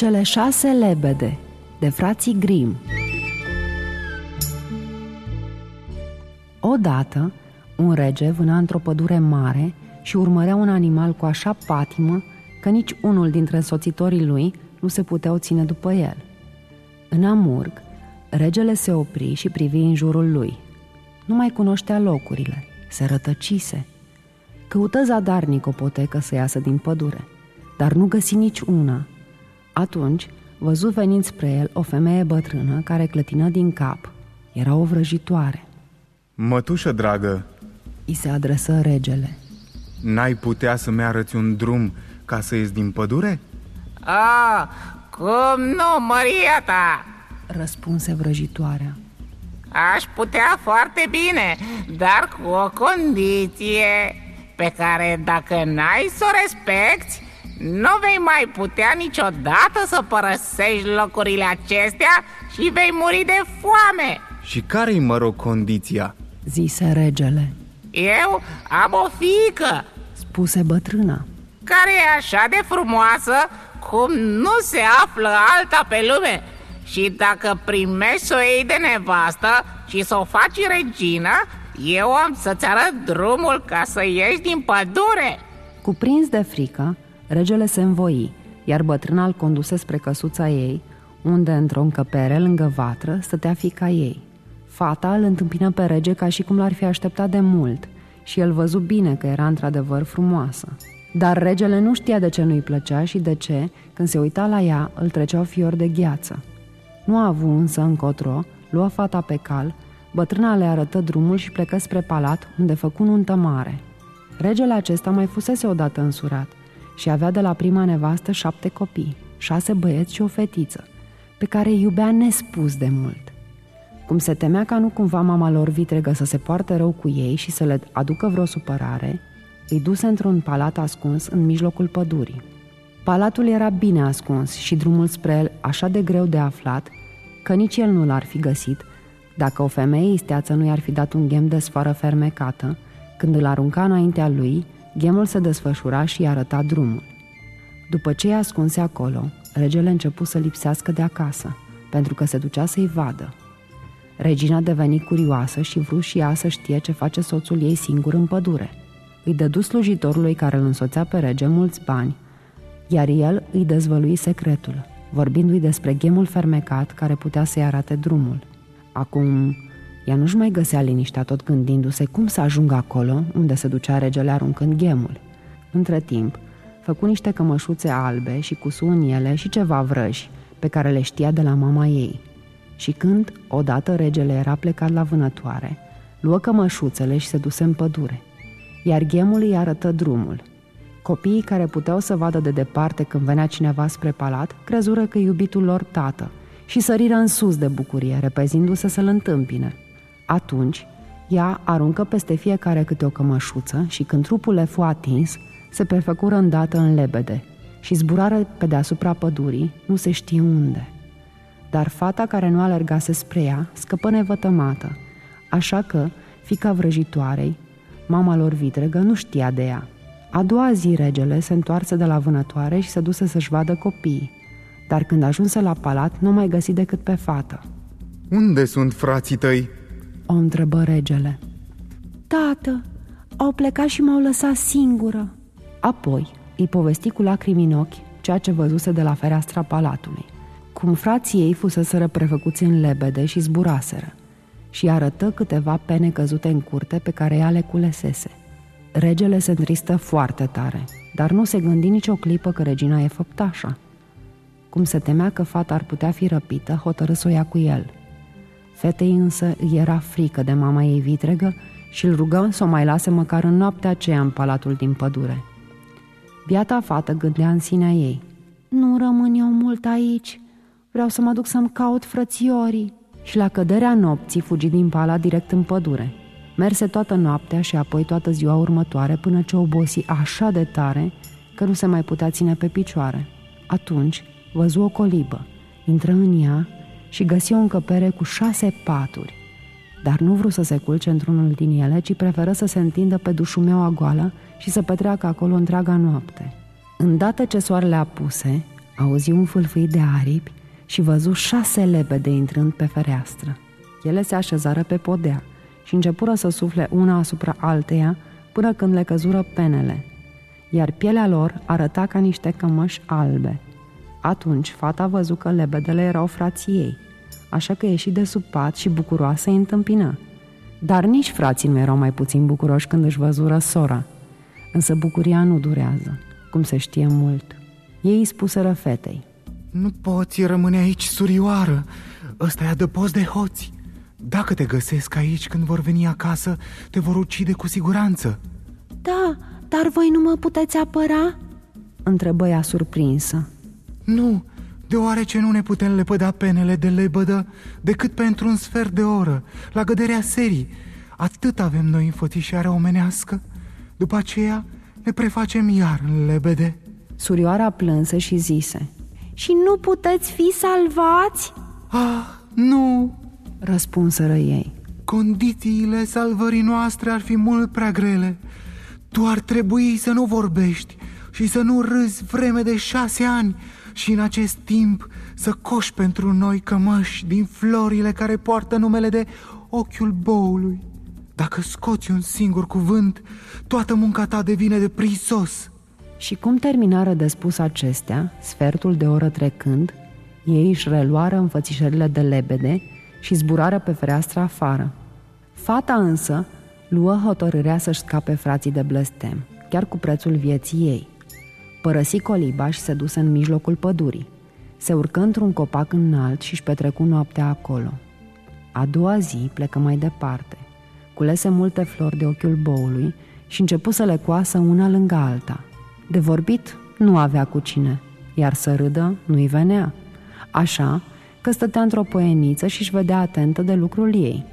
Cele șase lebede de frații Grim Odată, un rege vâna într-o pădure mare și urmărea un animal cu așa patimă că nici unul dintre însoțitorii lui nu se puteau ține după el. În amurg, regele se opri și privi în jurul lui. Nu mai cunoștea locurile, se rătăcise. Căută zadarnic o potecă să iasă din pădure, dar nu găsi nici una atunci, văzu venind spre el o femeie bătrână care clătină din cap. Era o vrăjitoare. Mătușă dragă, I se adresă regele. n-ai putea să-mi arăți un drum ca să ies din pădure? A, cum nu, măria ta? Răspunse vrăjitoarea. Aș putea foarte bine, dar cu o condiție pe care dacă n-ai să o respecti, nu vei mai putea niciodată să părăsești locurile acestea și vei muri de foame. Și care-i, mă rog, condiția? Zise regele. Eu am o fiică Spuse bătrâna. care e așa de frumoasă cum nu se află alta pe lume Și dacă primești să o iei de nevastă și să o faci regină Eu am să-ți arăt drumul ca să ieși din pădure Cuprins de frică, regele se învoi, iar bătrâna îl conduse spre căsuța ei, unde, într-o încăpere lângă vatră, stătea fica ei. Fata îl întâmpină pe rege ca și cum l-ar fi așteptat de mult și el văzu bine că era într-adevăr frumoasă. Dar regele nu știa de ce nu-i plăcea și de ce, când se uita la ea, îl treceau fiori de gheață. Nu a avut însă încotro, luă fata pe cal, bătrâna le arătă drumul și plecă spre palat, unde făcu nuntă mare. Regele acesta mai fusese odată însurat și avea de la prima nevastă șapte copii, șase băieți și o fetiță, pe care îi iubea nespus de mult. Cum se temea ca nu cumva mama lor vitregă să se poarte rău cu ei și să le aducă vreo supărare, îi duse într-un palat ascuns în mijlocul pădurii. Palatul era bine ascuns și drumul spre el așa de greu de aflat că nici el nu l-ar fi găsit dacă o femeie isteață nu i-ar fi dat un ghem de sfoară fermecată, când îl arunca înaintea lui, ghemul se desfășura și i arăta drumul. După ce i ascunse acolo, regele începu să lipsească de acasă, pentru că se ducea să-i vadă. Regina deveni curioasă și vrut și ea să știe ce face soțul ei singur în pădure. Îi dădu slujitorului care îl însoțea pe rege mulți bani, iar el îi dezvălui secretul, vorbindu-i despre ghemul fermecat care putea să-i arate drumul. Acum, ea nu-și mai găsea liniștea tot gândindu-se cum să ajungă acolo unde se ducea regele aruncând ghemul. Între timp, făcu niște cămășuțe albe și cusu în ele și ceva vrăji pe care le știa de la mama ei. Și când, odată regele era plecat la vânătoare, luă cămășuțele și se duse în pădure. Iar ghemul îi arătă drumul. Copiii care puteau să vadă de departe când venea cineva spre palat, crezură că e iubitul lor tată și săriră în sus de bucurie, repezindu-se să-l întâmpine. Atunci, ea aruncă peste fiecare câte o cămășuță și când trupul le fu atins, se prefăcură îndată în lebede și zburară pe deasupra pădurii, nu se știe unde. Dar fata care nu alergase spre ea scăpă nevătămată, așa că fica vrăjitoarei, mama lor vitregă, nu știa de ea. A doua zi regele se întoarse de la vânătoare și se duse să-și vadă copiii, dar când ajunse la palat nu mai găsi decât pe fată. Unde sunt frații tăi? O întrebă regele. Tată, au plecat și m-au lăsat singură. Apoi îi povesti cu lacrimi în ochi ceea ce văzuse de la fereastra palatului. Cum frații ei fuseseră prefăcuți în lebede și zburaseră și arătă câteva pene căzute în curte pe care ea le culesese. Regele se întristă foarte tare, dar nu se gândi nicio clipă că regina e făptașa. Cum se temea că fata ar putea fi răpită, hotărâ să o ia cu el – Fetei însă îi era frică de mama ei vitregă și îl rugă să o mai lase măcar în noaptea aceea în palatul din pădure. Biata fată gândea în sinea ei. Nu rămân eu mult aici, vreau să mă duc să-mi caut frățiorii. Și la căderea nopții fugi din palat direct în pădure. Merse toată noaptea și apoi toată ziua următoare până ce obosi așa de tare că nu se mai putea ține pe picioare. Atunci văzu o colibă, intră în ea și găsi o încăpere cu șase paturi, dar nu vrut să se culce într-unul din ele, ci preferă să se întindă pe dușumeaua goală și să petreacă acolo întreaga noapte. Îndată ce soarele apuse, Auzi un fâlfâi de aripi și văzu șase lebede intrând pe fereastră. Ele se așezară pe podea și începură să sufle una asupra alteia până când le căzură penele, iar pielea lor arăta ca niște cămăși albe. Atunci fata văzu că lebedele erau frații ei, așa că ieși de sub pat și bucuroasă îi întâmpină. Dar nici frații nu erau mai puțin bucuroși când își văzură sora. Însă bucuria nu durează, cum se știe mult. Ei îi spuseră fetei. Nu poți rămâne aici, surioară. Ăsta e adăpost de hoți. Dacă te găsesc aici când vor veni acasă, te vor ucide cu siguranță. Da, dar voi nu mă puteți apăra? Întrebă ea surprinsă. Nu, deoarece nu ne putem lepăda penele de lebădă decât pentru un sfert de oră, la găderea serii. Atât avem noi înfățișarea omenească. După aceea ne prefacem iar în lebede. Surioara plânse și zise. Și nu puteți fi salvați? Ah, nu, răspunseră ei. Condițiile salvării noastre ar fi mult prea grele. Tu ar trebui să nu vorbești și să nu râzi vreme de șase ani și în acest timp să coși pentru noi cămăși din florile care poartă numele de ochiul boului. Dacă scoți un singur cuvânt, toată munca ta devine de prisos. Și cum terminară de spus acestea, sfertul de oră trecând, ei își reluară înfățișările de lebede și zburară pe fereastră afară. Fata însă luă hotărârea să-și scape frații de blestem, chiar cu prețul vieții ei. Părăsi colibaș și se duse în mijlocul pădurii. Se urcă într-un copac înalt și își petrecu noaptea acolo. A doua zi plecă mai departe. Culese multe flori de ochiul boului și începu să le coasă una lângă alta. De vorbit nu avea cu cine, iar să râdă nu-i venea. Așa că stătea într-o poieniță și își vedea atentă de lucrul ei.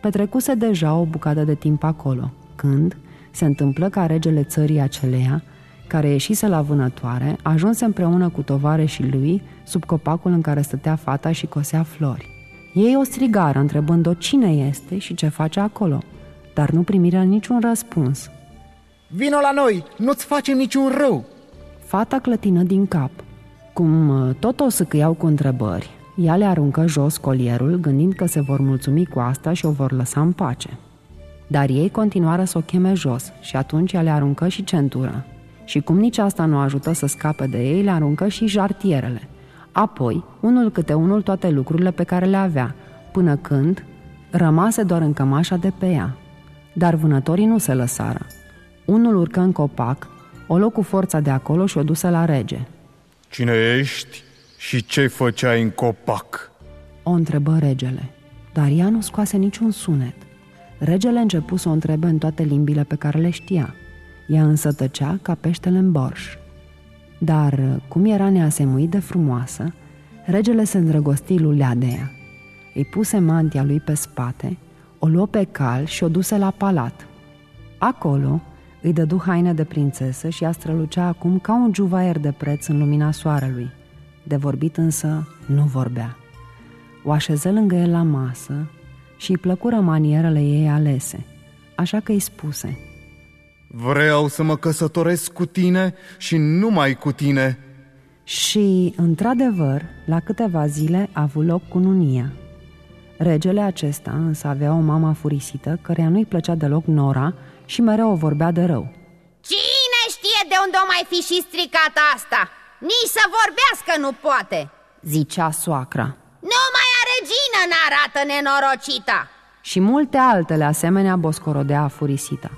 Petrecuse deja o bucată de timp acolo, când se întâmplă ca regele țării aceleia, care ieșise la vânătoare, ajunse împreună cu și lui sub copacul în care stătea fata și cosea flori. Ei o strigară întrebând-o cine este și ce face acolo, dar nu primiră niciun răspuns. Vino la noi, nu-ți facem niciun rău! Fata clătină din cap. Cum uh, tot o să căiau cu întrebări, ea le aruncă jos colierul, gândind că se vor mulțumi cu asta și o vor lăsa în pace. Dar ei continuară să o cheme jos și atunci ea le aruncă și centura. Și cum nici asta nu ajută să scape de ei, le aruncă și jartierele. Apoi, unul câte unul toate lucrurile pe care le avea, până când rămase doar în cămașa de pe ea. Dar vânătorii nu se lăsară. Unul urcă în copac, o luă cu forța de acolo și o duse la rege. Cine ești? Și ce făceai în copac? O întrebă regele, dar ea nu scoase niciun sunet. Regele începu să o întrebe în toate limbile pe care le știa. Ea însă tăcea ca peștele în borș. Dar, cum era neasemuit de frumoasă, regele se îndrăgosti lulea de ea. Îi puse mantia lui pe spate, o luă pe cal și o duse la palat. Acolo îi dădu haine de prințesă și a strălucea acum ca un juvaier de preț în lumina soarelui. De vorbit însă nu vorbea. O așeză lângă el la masă și îi plăcură manierele ei alese, așa că îi spuse Vreau să mă căsătoresc cu tine și numai cu tine. Și, într-adevăr, la câteva zile a avut loc cununia. Regele acesta însă avea o mamă furisită, căreia nu-i plăcea deloc Nora și mereu o vorbea de rău. Cine știe de unde o mai fi și stricat asta? Nici să vorbească nu poate Zicea soacra Numai a regină n-arată nenorocita Și multe altele asemenea boscorodea furisita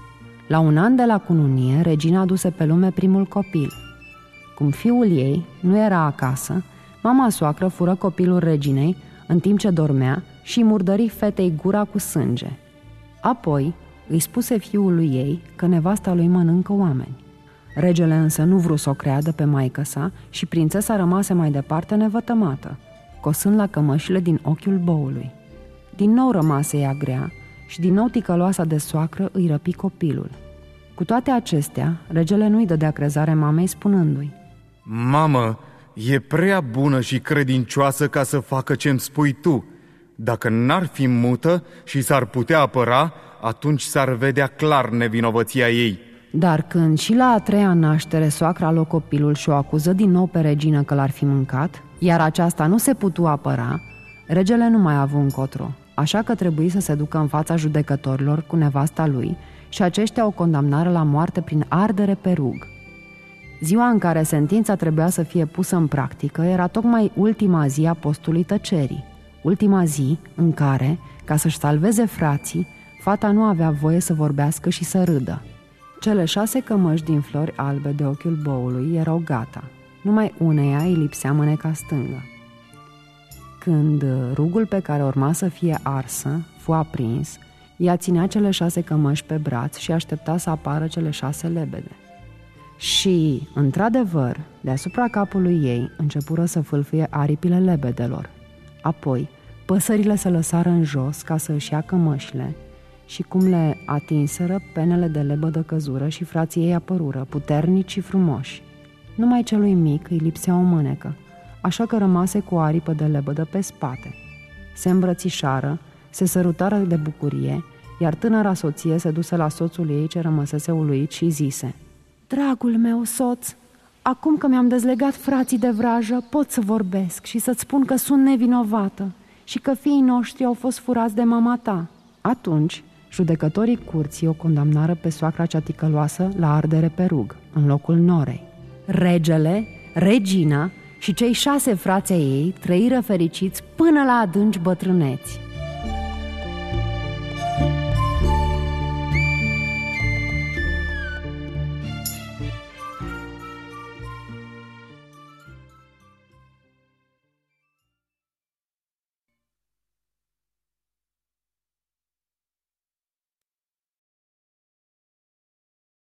La un an de la cununie, regina aduse pe lume primul copil Cum fiul ei nu era acasă, mama soacră fură copilul reginei în timp ce dormea și murdări fetei gura cu sânge. Apoi îi spuse fiului ei că nevasta lui mănâncă oameni. Regele însă nu vrut să o creadă pe maică sa și prințesa rămase mai departe nevătămată, cosând la cămășile din ochiul boului. Din nou rămase ea grea și din nou ticăloasa de soacră îi răpi copilul. Cu toate acestea, regele nu-i dădea crezare mamei spunându-i Mamă, e prea bună și credincioasă ca să facă ce-mi spui tu. Dacă n-ar fi mută și s-ar putea apăra, atunci s-ar vedea clar nevinovăția ei. Dar când și la a treia naștere soacra lua copilul și o acuză din nou pe regină că l-ar fi mâncat, iar aceasta nu se putu apăra, regele nu mai a avut încotro, așa că trebuie să se ducă în fața judecătorilor cu nevasta lui și aceștia o condamnară la moarte prin ardere pe rug. Ziua în care sentința trebuia să fie pusă în practică era tocmai ultima zi a postului tăcerii, ultima zi în care, ca să-și salveze frații, fata nu avea voie să vorbească și să râdă. Cele șase cămăși din flori albe de ochiul boului erau gata. Numai uneia îi lipsea mâneca stângă. Când rugul pe care urma să fie arsă fu aprins, ea ținea cele șase cămăși pe braț și aștepta să apară cele șase lebede. Și, într-adevăr, deasupra capului ei începură să fâlfâie aripile lebedelor. Apoi, păsările se lăsară în jos ca să își ia cămășile și cum le atinseră, penele de lebădă căzură și frații ei apărură, puternici și frumoși. Numai celui mic îi lipsea o mânecă, așa că rămase cu o aripă de lebădă pe spate. Se îmbrățișară, se sărutară de bucurie, iar tânăra soție se duse la soțul ei ce rămăsese uluit și zise Dragul meu soț, acum că mi-am dezlegat frații de vrajă, pot să vorbesc și să-ți spun că sunt nevinovată și că fiii noștri au fost furați de mama ta. Atunci, judecătorii curții o condamnară pe soacra cea ticăloasă la ardere pe rug, în locul norei. Regele, regina și cei șase frații ei trăiră fericiți până la adânci bătrâneți.